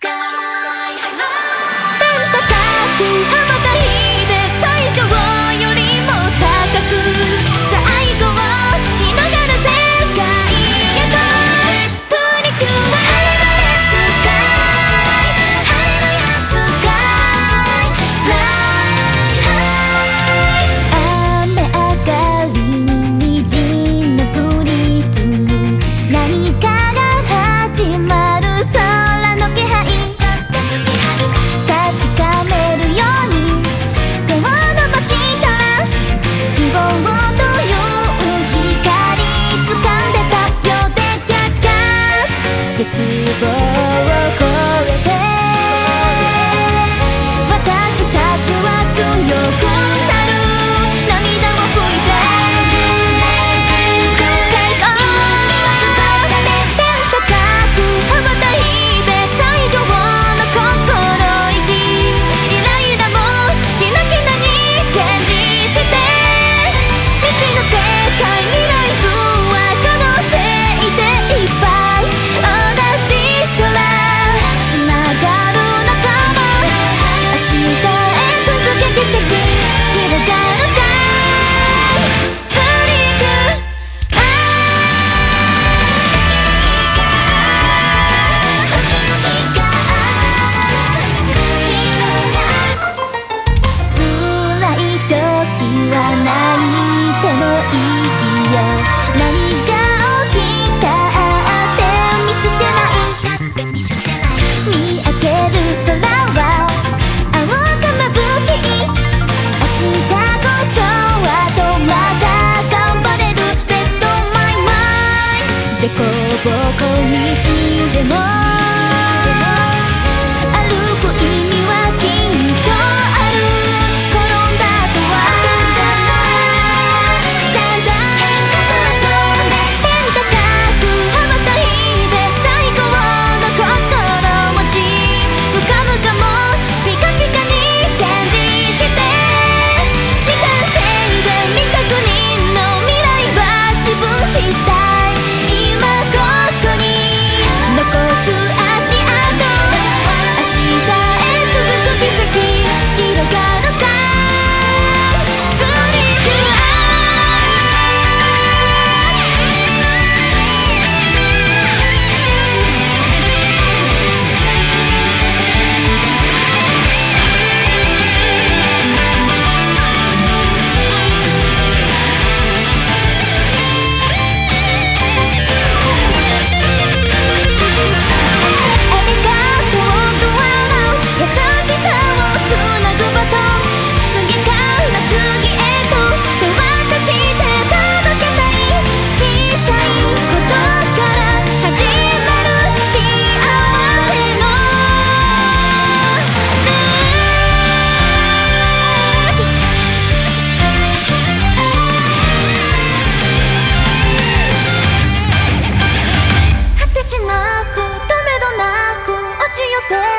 Sky High. 세